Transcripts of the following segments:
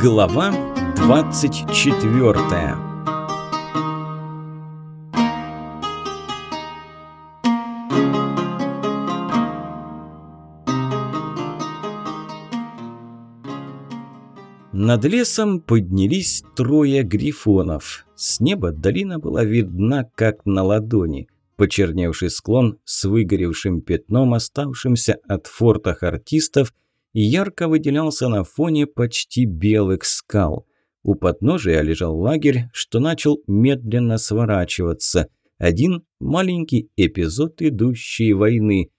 Глава 24 Над лесом поднялись трое грифонов. С неба долина была видна, как на ладони. Почерневший склон с выгоревшим пятном, оставшимся от фортах артистов – ярко выделялся на фоне почти белых скал. У подножия лежал лагерь, что начал медленно сворачиваться. Один маленький эпизод идущей войны.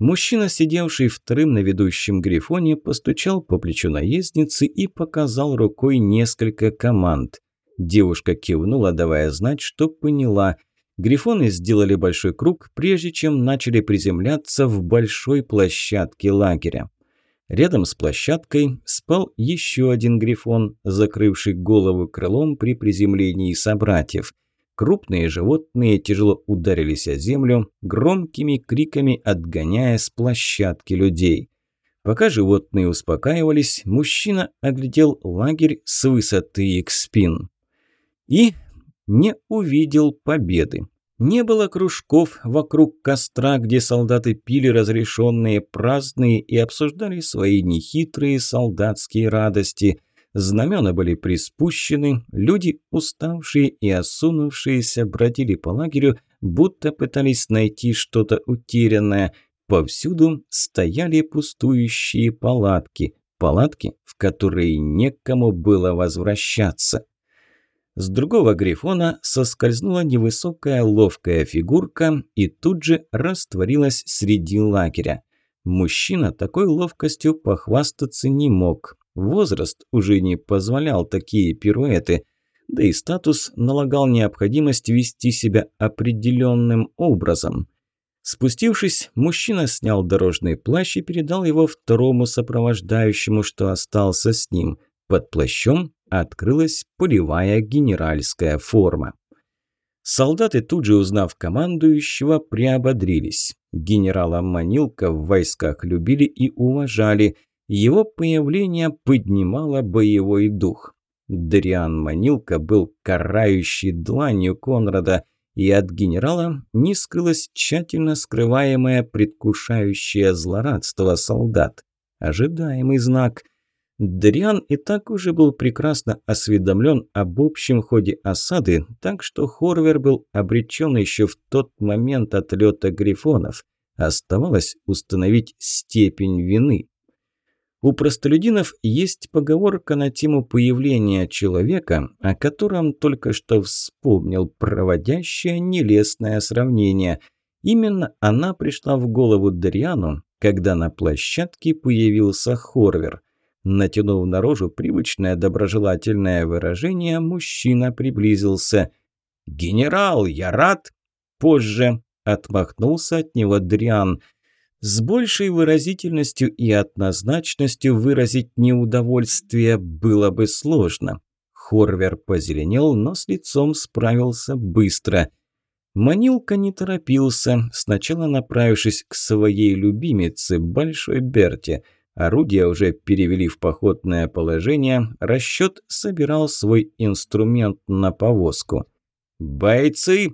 Мужчина, сидевший вторым на ведущем грифоне, постучал по плечу наездницы и показал рукой несколько команд. Девушка кивнула, давая знать, что поняла. Грифоны сделали большой круг, прежде чем начали приземляться в большой площадке лагеря. Рядом с площадкой спал еще один грифон, закрывший голову крылом при приземлении собратьев. Крупные животные тяжело ударились о землю, громкими криками отгоняя с площадки людей. Пока животные успокаивались, мужчина оглядел лагерь с высоты их спин. И не увидел победы. Не было кружков вокруг костра, где солдаты пили разрешенные праздные и обсуждали свои нехитрые солдатские радости. Знамена были приспущены, люди, уставшие и осунувшиеся, бродили по лагерю, будто пытались найти что-то утерянное. Повсюду стояли пустующие палатки, палатки, в которые некому было возвращаться. С другого грифона соскользнула невысокая ловкая фигурка и тут же растворилась среди лагеря. Мужчина такой ловкостью похвастаться не мог. Возраст уже не позволял такие пируэты, да и статус налагал необходимость вести себя определенным образом. Спустившись, мужчина снял дорожный плащ и передал его второму сопровождающему, что остался с ним. Под плащом открылась полевая генеральская форма. Солдаты, тут же узнав командующего, приободрились. Генерала Манилка в войсках любили и уважали. Его появление поднимало боевой дух. Дриан Манилка был карающий дланью Конрада, и от генерала не скрылось тщательно скрываемое предвкушающее злорадство солдат. Ожидаемый знак – Дриан и так уже был прекрасно осведомлен об общем ходе осады, так что Хорвер был обречен еще в тот момент отлета грифонов. Оставалось установить степень вины. У простолюдинов есть поговорка на тему появления человека, о котором только что вспомнил проводящее нелестное сравнение. Именно она пришла в голову Дриану, когда на площадке появился Хорвер – Натянув на рожу привычное доброжелательное выражение, мужчина приблизился. «Генерал, я рад!» «Позже!» – отмахнулся от него Дриан. С большей выразительностью и однозначностью выразить неудовольствие было бы сложно. Хорвер позеленел, но с лицом справился быстро. Манилка не торопился, сначала направившись к своей любимице, Большой Берте – Орудия уже перевели в походное положение, расчет собирал свой инструмент на повозку. «Бойцы!»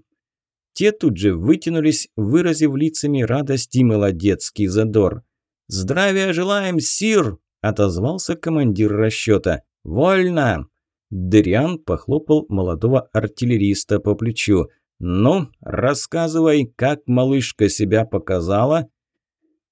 Те тут же вытянулись, выразив лицами радость и молодецкий задор. «Здравия желаем, сир!» – отозвался командир расчета. «Вольно!» Дыриан похлопал молодого артиллериста по плечу. «Ну, рассказывай, как малышка себя показала?»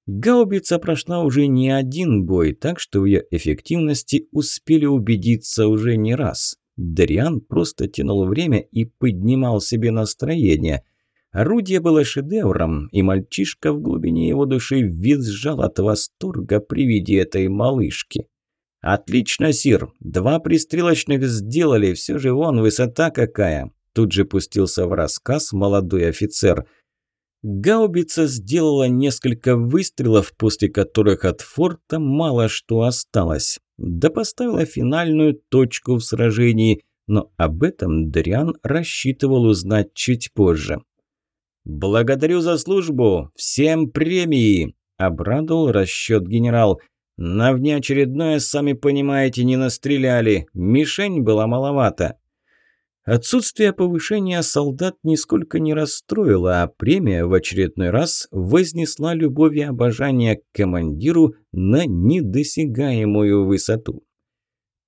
Гаубица прошла уже не один бой, так что в ее эффективности успели убедиться уже не раз. Дариан просто тянул время и поднимал себе настроение. Орудие было шедевром, и мальчишка в глубине его души визжал от восторга при виде этой малышки. «Отлично, Сир! Два пристрелочных сделали, все же вон высота какая!» Тут же пустился в рассказ молодой офицер – Гаубица сделала несколько выстрелов, после которых от форта мало что осталось. Да поставила финальную точку в сражении, но об этом Дриан рассчитывал узнать чуть позже. «Благодарю за службу! Всем премии!» – обрадовал расчет генерал. На внеочередное, сами понимаете, не настреляли. Мишень была маловато. Отсутствие повышения солдат нисколько не расстроило, а премия в очередной раз вознесла любовь и обожание к командиру на недосягаемую высоту.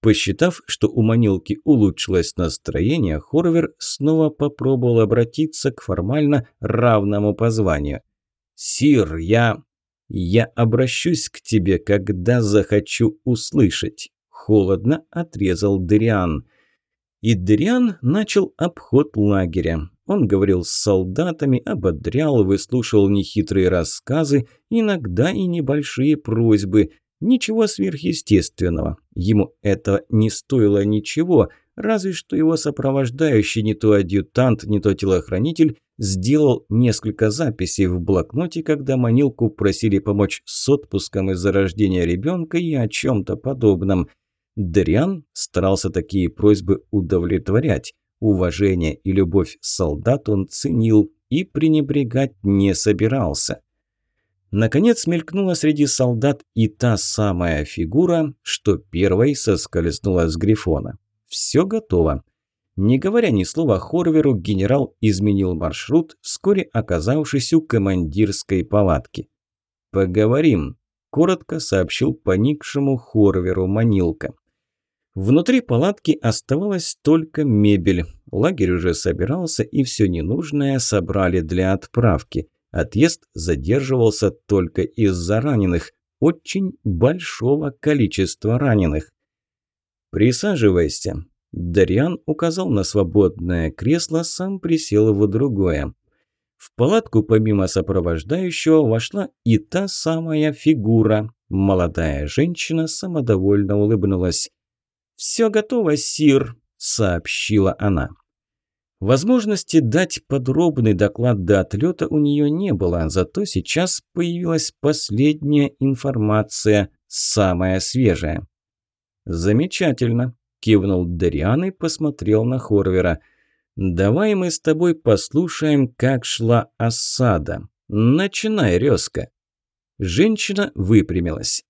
Посчитав, что у манилки улучшилось настроение, Хорвер снова попробовал обратиться к формально равному по званию. «Сир, я...» «Я обращусь к тебе, когда захочу услышать», – холодно отрезал Дериан. И Дериан начал обход лагеря. Он говорил с солдатами, ободрял, выслушал нехитрые рассказы, иногда и небольшие просьбы. Ничего сверхъестественного. Ему это не стоило ничего, разве что его сопровождающий не то адъютант, не то телохранитель сделал несколько записей в блокноте, когда Манилку просили помочь с отпуском из-за рождения ребенка и о чем-то подобном – Дриан старался такие просьбы удовлетворять. Уважение и любовь солдат он ценил и пренебрегать не собирался. Наконец мелькнула среди солдат и та самая фигура, что первой соскользнула с Грифона. Все готово. Не говоря ни слова Хорверу, генерал изменил маршрут, вскоре оказавшись у командирской палатки. «Поговорим», – коротко сообщил поникшему Хорверу Манилка. Внутри палатки оставалась только мебель. Лагерь уже собирался, и все ненужное собрали для отправки. Отъезд задерживался только из-за раненых. Очень большого количества раненых. «Присаживайся». Дариан указал на свободное кресло, сам присел в другое. В палатку помимо сопровождающего вошла и та самая фигура. Молодая женщина самодовольно улыбнулась. «Все готово, сир», – сообщила она. Возможности дать подробный доклад до отлета у нее не было, зато сейчас появилась последняя информация, самая свежая. «Замечательно», – кивнул Дариан и посмотрел на Хорвера. «Давай мы с тобой послушаем, как шла осада. Начинай, резко». Женщина выпрямилась.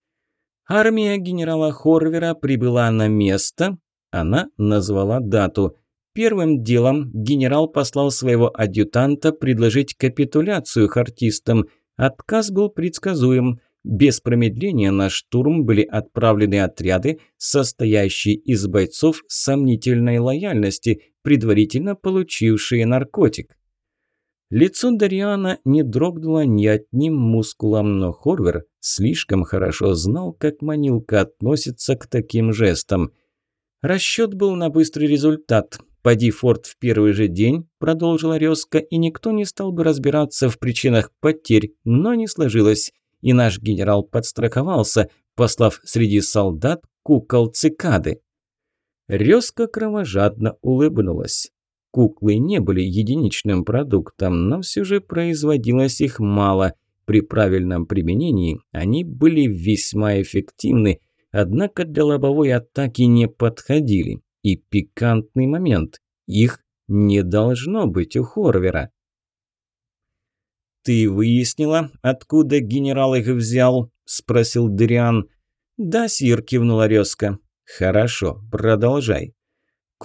Армия генерала Хорвера прибыла на место. Она назвала дату. Первым делом генерал послал своего адъютанта предложить капитуляцию хартистам. Отказ был предсказуем. Без промедления на штурм были отправлены отряды, состоящие из бойцов сомнительной лояльности, предварительно получившие наркотик. Лицо Дариана не дрогнуло ни одним мускулом, но Хорвер слишком хорошо знал, как манилка относится к таким жестам. Расчет был на быстрый результат. «Поди форт в первый же день», – продолжила Резка, и никто не стал бы разбираться в причинах потерь, но не сложилось. И наш генерал подстраховался, послав среди солдат кукол цикады. Резка кровожадно улыбнулась. Куклы не были единичным продуктом, но все же производилось их мало. При правильном применении они были весьма эффективны, однако для лобовой атаки не подходили. И пикантный момент – их не должно быть у Хорвера. «Ты выяснила, откуда генерал их взял?» – спросил Дыриан. «Да, сир», – кивнула резко. «Хорошо, продолжай».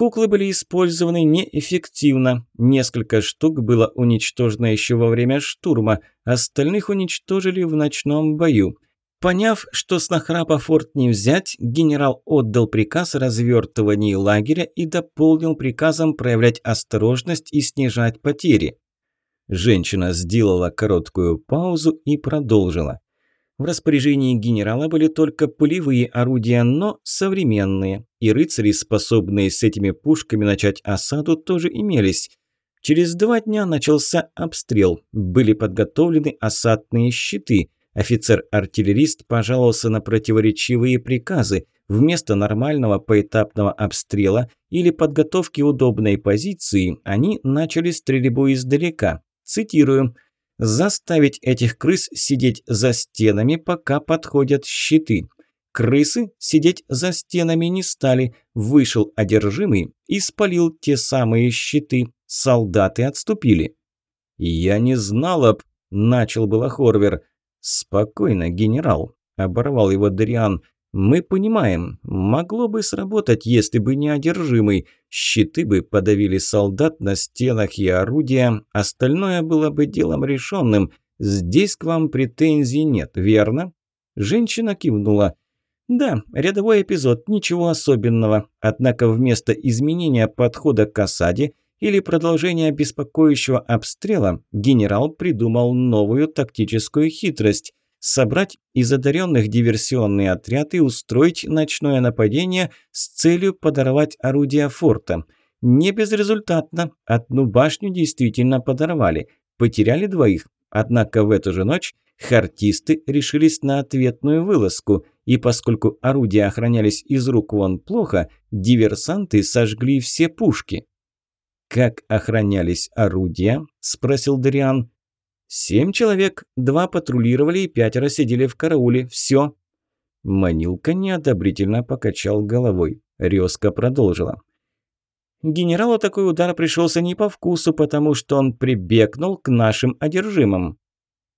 Куклы были использованы неэффективно. Несколько штук было уничтожено еще во время штурма, остальных уничтожили в ночном бою. Поняв, что с нахрапа форт не взять, генерал отдал приказ о развертывании лагеря и дополнил приказом проявлять осторожность и снижать потери. Женщина сделала короткую паузу и продолжила. В распоряжении генерала были только пулевые орудия, но современные. И рыцари, способные с этими пушками начать осаду, тоже имелись. Через два дня начался обстрел. Были подготовлены осадные щиты. Офицер-артиллерист пожаловался на противоречивые приказы. Вместо нормального поэтапного обстрела или подготовки удобной позиции, они начали стрельбу издалека. Цитирую – заставить этих крыс сидеть за стенами, пока подходят щиты. Крысы сидеть за стенами не стали. Вышел одержимый и спалил те самые щиты. Солдаты отступили. «Я не знал об...» – начал было Хорвер. «Спокойно, генерал», – оборвал его Дариан. «Мы понимаем, могло бы сработать, если бы не одержимый. Щиты бы подавили солдат на стенах и орудия, остальное было бы делом решенным. Здесь к вам претензий нет, верно?» Женщина кивнула. Да, рядовой эпизод, ничего особенного. Однако вместо изменения подхода к осаде или продолжения беспокоящего обстрела, генерал придумал новую тактическую хитрость – собрать из одаренных диверсионный отряд и устроить ночное нападение с целью подорвать орудия форта. Не безрезультатно, одну башню действительно подорвали, потеряли двоих, однако в эту же ночь Хартисты решились на ответную вылазку, и поскольку орудия охранялись из рук вон плохо, диверсанты сожгли все пушки. «Как охранялись орудия?» – спросил Дариан. «Семь человек, два патрулировали и пятеро сидели в карауле. Все». Манилка неодобрительно покачал головой. Резко продолжила. Генералу такой удар пришелся не по вкусу, потому что он прибегнул к нашим одержимым.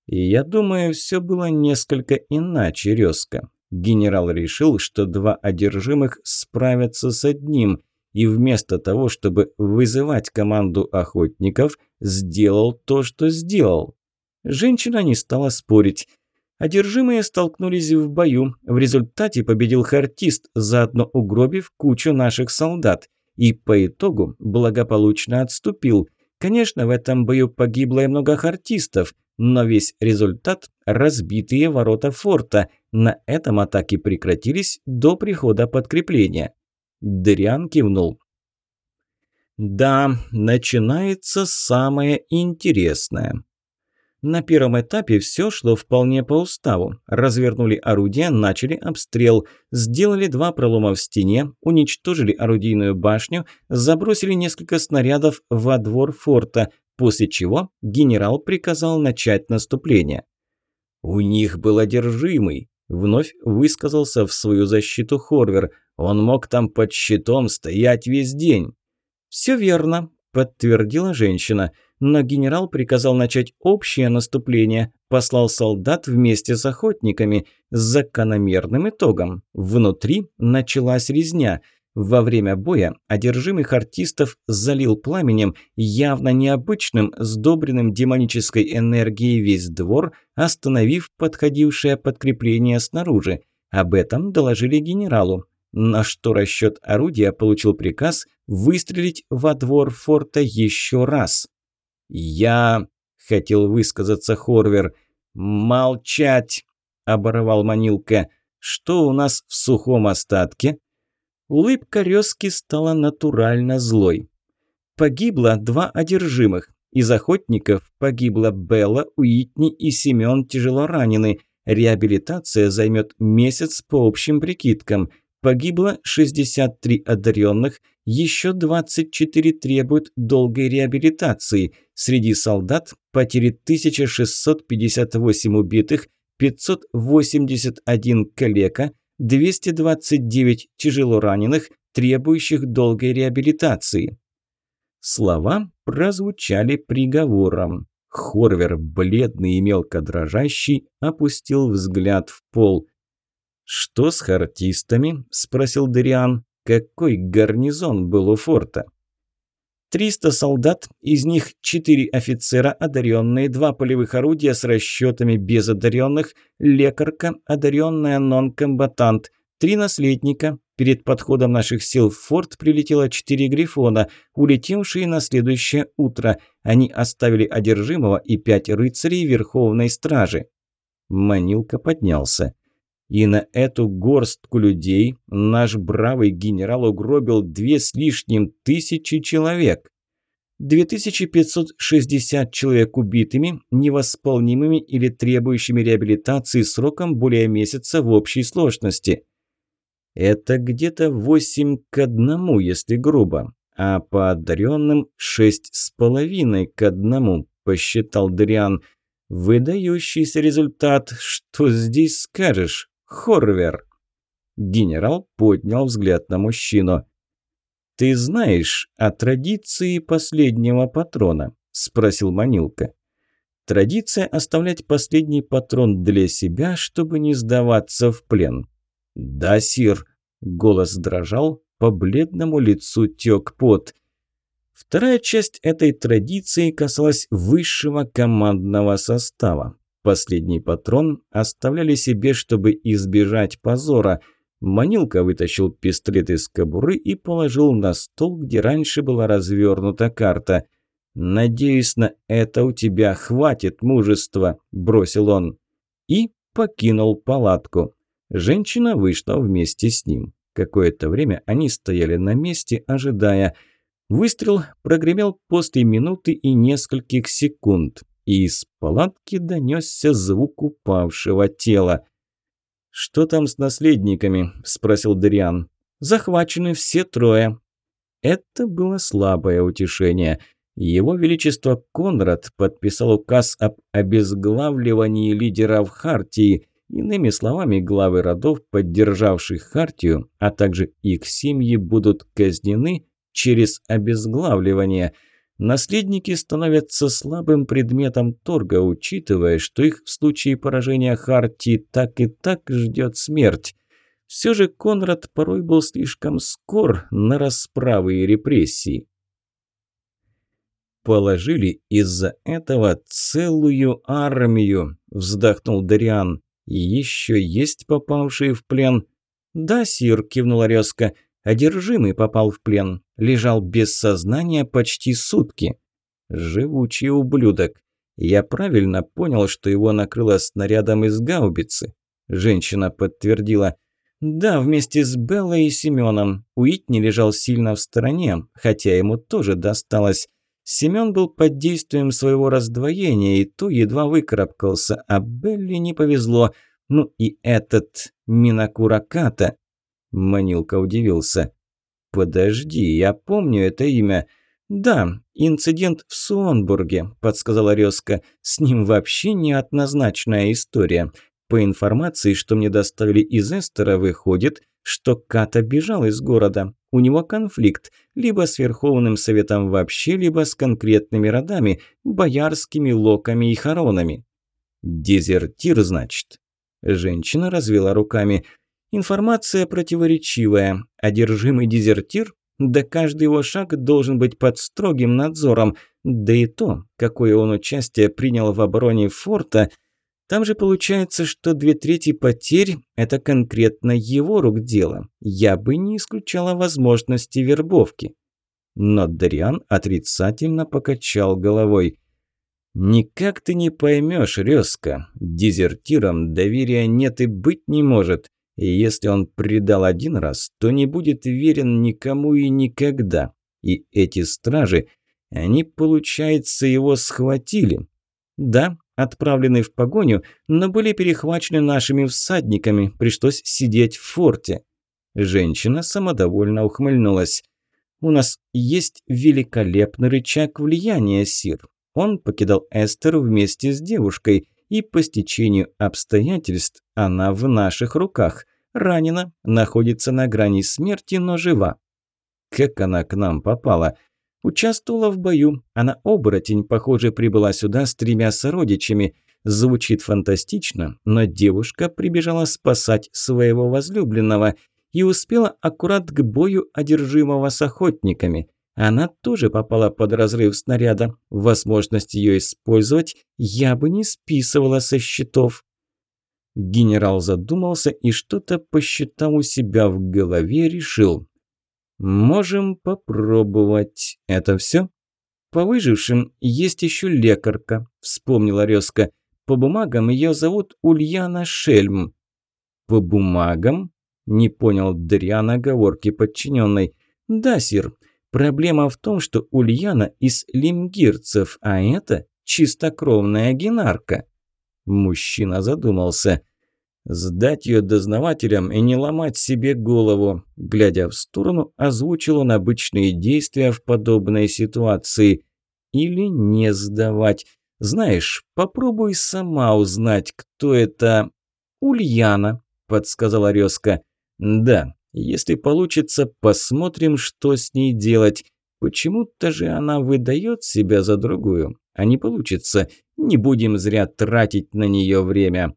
И я думаю, все было несколько иначе резко. Генерал решил, что два одержимых справятся с одним, и вместо того, чтобы вызывать команду охотников, сделал то, что сделал. Женщина не стала спорить. Одержимые столкнулись в бою. В результате победил хартист, заодно угробив кучу наших солдат. И по итогу благополучно отступил. Конечно, в этом бою погибло и много хартистов, но весь результат – разбитые ворота форта. На этом атаки прекратились до прихода подкрепления. Дриан кивнул. Да, начинается самое интересное. На первом этапе все шло вполне по уставу. Развернули орудия, начали обстрел, сделали два пролома в стене, уничтожили орудийную башню, забросили несколько снарядов во двор форта, после чего генерал приказал начать наступление. «У них был одержимый», – вновь высказался в свою защиту Хорвер. «Он мог там под щитом стоять весь день». «Все верно», – подтвердила женщина. Но генерал приказал начать общее наступление, послал солдат вместе с охотниками с закономерным итогом. Внутри началась резня – во время боя одержимых артистов залил пламенем, явно необычным, сдобренным демонической энергией весь двор, остановив подходившее подкрепление снаружи. Об этом доложили генералу, на что расчет орудия получил приказ выстрелить во двор форта еще раз. «Я...» – хотел высказаться Хорвер. «Молчать!» – оборвал Манилка. «Что у нас в сухом остатке?» Улыбка резки стала натурально злой. Погибло два одержимых. Из охотников погибла Белла, Уитни и Семен тяжело ранены. Реабилитация займет месяц по общим прикидкам. Погибло 63 одаренных, еще 24 требуют долгой реабилитации. Среди солдат потери 1658 убитых, 581 калека, 229 тяжело раненых, требующих долгой реабилитации. Слова прозвучали приговором. Хорвер, бледный и мелко дрожащий, опустил взгляд в пол. «Что с хартистами?» – спросил Дериан. «Какой гарнизон был у форта?» Триста солдат, из них четыре офицера одаренные, два полевых орудия с расчетами без одаренных, лекарка, одаренная нон-комбатант, три наследника. Перед подходом наших сил в форт прилетело четыре грифона, улетевшие на следующее утро. Они оставили одержимого и пять рыцарей Верховной Стражи. Манилка поднялся. И на эту горстку людей наш бравый генерал угробил две с лишним тысячи человек. 2560 человек убитыми, невосполнимыми или требующими реабилитации сроком более месяца в общей сложности. Это где-то 8 к 1, если грубо, а по одаренным 6,5 к 1, посчитал Дриан. Выдающийся результат, что здесь скажешь? Хорвер!» Генерал поднял взгляд на мужчину. «Ты знаешь о традиции последнего патрона?» – спросил Манилка. Традиция оставлять последний патрон для себя, чтобы не сдаваться в плен. «Да, сир», – голос дрожал, по бледному лицу тек пот. Вторая часть этой традиции касалась высшего командного состава. Последний патрон оставляли себе, чтобы избежать позора. Манилка вытащил пистолет из кобуры и положил на стол, где раньше была развернута карта. «Надеюсь, на это у тебя хватит мужества», – бросил он. И покинул палатку. Женщина вышла вместе с ним. Какое-то время они стояли на месте, ожидая. Выстрел прогремел после минуты и нескольких секунд, и из палатки донесся звук упавшего тела. «Что там с наследниками?» – спросил Дариан. «Захвачены все трое». Это было слабое утешение. Его Величество Конрад подписал указ об обезглавливании лидеров Хартии – Иными словами, главы родов, поддержавших Хартию, а также их семьи будут казнены через обезглавливание. Наследники становятся слабым предметом торга, учитывая, что их в случае поражения Хартии так и так ждет смерть. Все же Конрад порой был слишком скор на расправы и репрессии. «Положили из-за этого целую армию», – вздохнул Дариан. Еще есть попавшие в плен?» «Да, сир», – кивнула резко. «Одержимый попал в плен. Лежал без сознания почти сутки». «Живучий ублюдок. Я правильно понял, что его накрыло снарядом из гаубицы?» Женщина подтвердила. «Да, вместе с Беллой и Семеном. Уитни лежал сильно в стороне, хотя ему тоже досталось. Семен был под действием своего раздвоения, и то едва выкарабкался, а Белли не повезло. Ну и этот Минакураката. Манилка удивился. «Подожди, я помню это имя». «Да, инцидент в Суонбурге», – подсказала Резка. «С ним вообще неоднозначная история. По информации, что мне доставили из Эстера, выходит, что Ката бежал из города. У него конфликт либо с Верховным Советом вообще, либо с конкретными родами, боярскими локами и хоронами. «Дезертир, значит?» Женщина развела руками. «Информация противоречивая. Одержимый дезертир? Да каждый его шаг должен быть под строгим надзором. Да и то, какое он участие принял в обороне форта – там же получается, что две трети потерь – это конкретно его рук дело. Я бы не исключала возможности вербовки. Но Дариан отрицательно покачал головой. «Никак ты не поймешь, Резко. Дезертирам доверия нет и быть не может. И если он предал один раз, то не будет верен никому и никогда. И эти стражи, они, получается, его схватили. Да, отправлены в погоню, но были перехвачены нашими всадниками, пришлось сидеть в форте. Женщина самодовольно ухмыльнулась. «У нас есть великолепный рычаг влияния, Сир. Он покидал Эстер вместе с девушкой, и по стечению обстоятельств она в наших руках. Ранена, находится на грани смерти, но жива». «Как она к нам попала?» Участвовала в бою. Она оборотень, похоже, прибыла сюда с тремя сородичами. Звучит фантастично, но девушка прибежала спасать своего возлюбленного и успела аккурат к бою одержимого с охотниками. Она тоже попала под разрыв снаряда. Возможность ее использовать я бы не списывала со счетов. Генерал задумался и что-то посчитал у себя в голове, решил. «Можем попробовать. Это все?» «По выжившим есть еще лекарка», – вспомнила Резка. «По бумагам ее зовут Ульяна Шельм». «По бумагам?» – не понял Дриан оговорки подчиненной. «Да, сир. Проблема в том, что Ульяна из лимгирцев, а это чистокровная генарка». Мужчина задумался – Сдать ее дознавателям и не ломать себе голову. Глядя в сторону, озвучил он обычные действия в подобной ситуации. Или не сдавать. Знаешь, попробуй сама узнать, кто это... Ульяна, подсказала Резка. Да, если получится, посмотрим, что с ней делать. Почему-то же она выдает себя за другую. а не получится. Не будем зря тратить на нее время».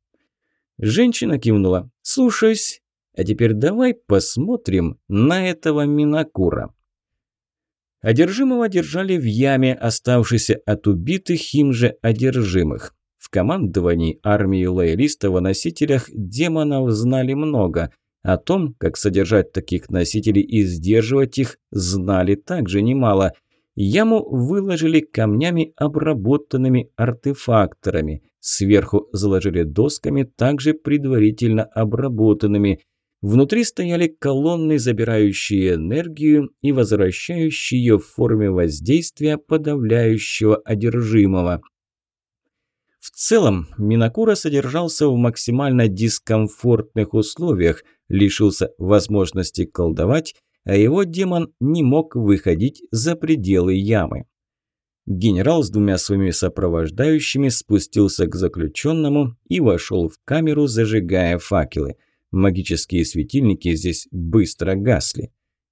Женщина кивнула. «Слушаюсь. А теперь давай посмотрим на этого Минакура». Одержимого держали в яме, оставшейся от убитых им же одержимых. В командовании армии лоялистов о носителях демонов знали много. О том, как содержать таких носителей и сдерживать их, знали также немало. Яму выложили камнями, обработанными артефакторами. Сверху заложили досками, также предварительно обработанными. Внутри стояли колонны, забирающие энергию и возвращающие ее в форме воздействия подавляющего одержимого. В целом, Минакура содержался в максимально дискомфортных условиях, лишился возможности колдовать, а его демон не мог выходить за пределы ямы. Генерал с двумя своими сопровождающими спустился к заключенному и вошел в камеру, зажигая факелы. Магические светильники здесь быстро гасли.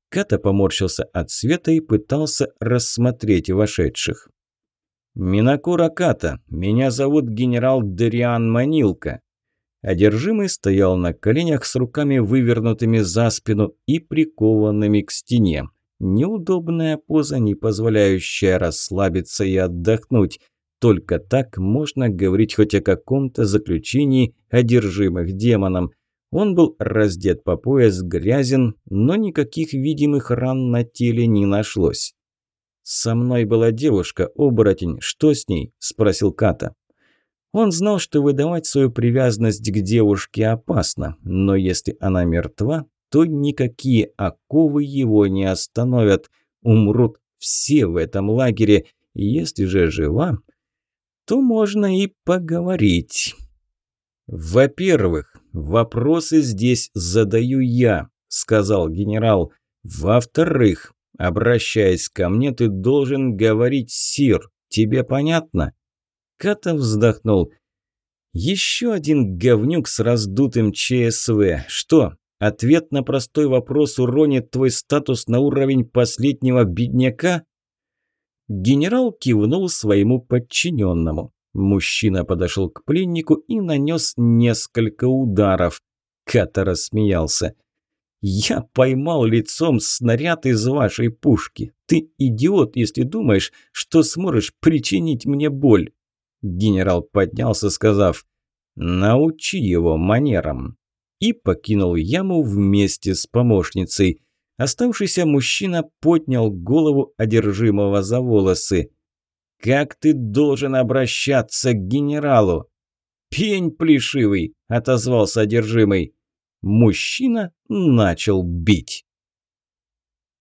Ката поморщился от света и пытался рассмотреть вошедших. «Минакура Ката, меня зовут генерал Дериан Манилка». Одержимый стоял на коленях с руками вывернутыми за спину и прикованными к стене. Неудобная поза, не позволяющая расслабиться и отдохнуть. Только так можно говорить хоть о каком-то заключении одержимых демоном. Он был раздет по пояс, грязен, но никаких видимых ран на теле не нашлось. «Со мной была девушка, оборотень. Что с ней?» – спросил Ката. Он знал, что выдавать свою привязанность к девушке опасно, но если она мертва, то никакие оковы его не остановят. Умрут все в этом лагере. Если же жива, то можно и поговорить. «Во-первых, вопросы здесь задаю я», – сказал генерал. «Во-вторых, Обращаясь ко мне, ты должен говорить «сир». Тебе понятно?» Ката вздохнул. «Еще один говнюк с раздутым ЧСВ. Что, ответ на простой вопрос уронит твой статус на уровень последнего бедняка?» Генерал кивнул своему подчиненному. Мужчина подошел к пленнику и нанес несколько ударов. Ката рассмеялся. Я поймал лицом снаряд из вашей пушки. Ты идиот, если думаешь, что сможешь причинить мне боль. Генерал поднялся, сказав «Научи его манерам» и покинул яму вместе с помощницей. Оставшийся мужчина поднял голову одержимого за волосы. «Как ты должен обращаться к генералу?» «Пень плешивый!» – отозвался одержимый. Мужчина начал бить.